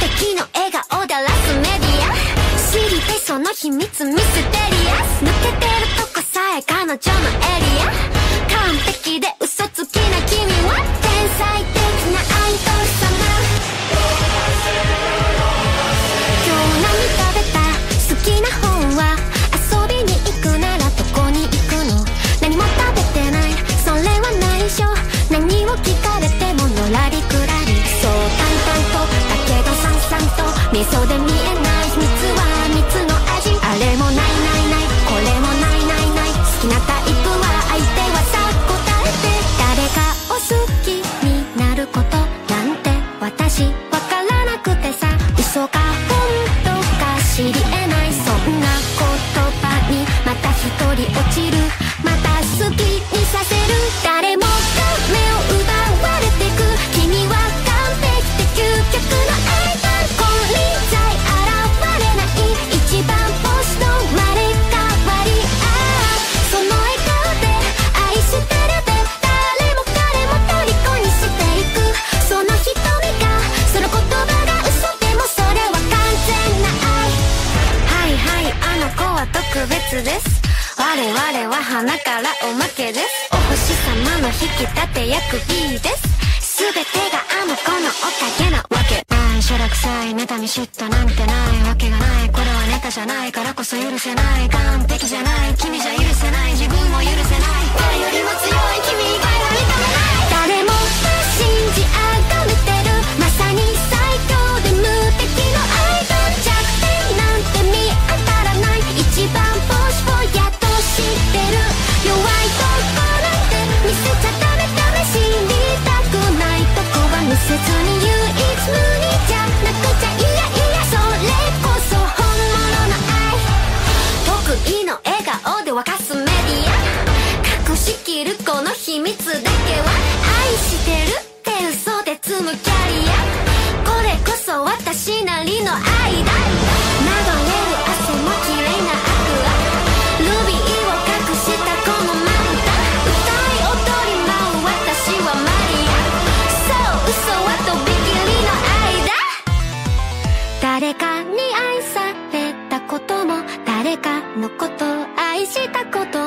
敵の笑顔でらすメディア。知りたいその秘密ミステリアス抜けてるとこさえ彼女のエリア。完璧で嘘つきな君は。天才的なアイドル様今日何食べた？好きな本は。遊びに行くならどこに行くの？何も食べてない。それは内緒。何を聞か me so me 特別です。我々は花からおまけです。お星様の引き立て役 B です。全てがあの子のおかげなわけ。ないしょらくさい妬み嫉妬なんてないわけがない。これはネタじゃないからこそ許せない。完璧じゃない。君じゃ許せない。自分も許せない。誰よりも強い君がこれこそ私なりの愛だ流れる汗も綺麗なアクアルビーを隠したこのマンタ歌い踊り舞う私はマリアそう嘘はとびきりの愛だ誰かに愛されたことも誰かのこと愛したこと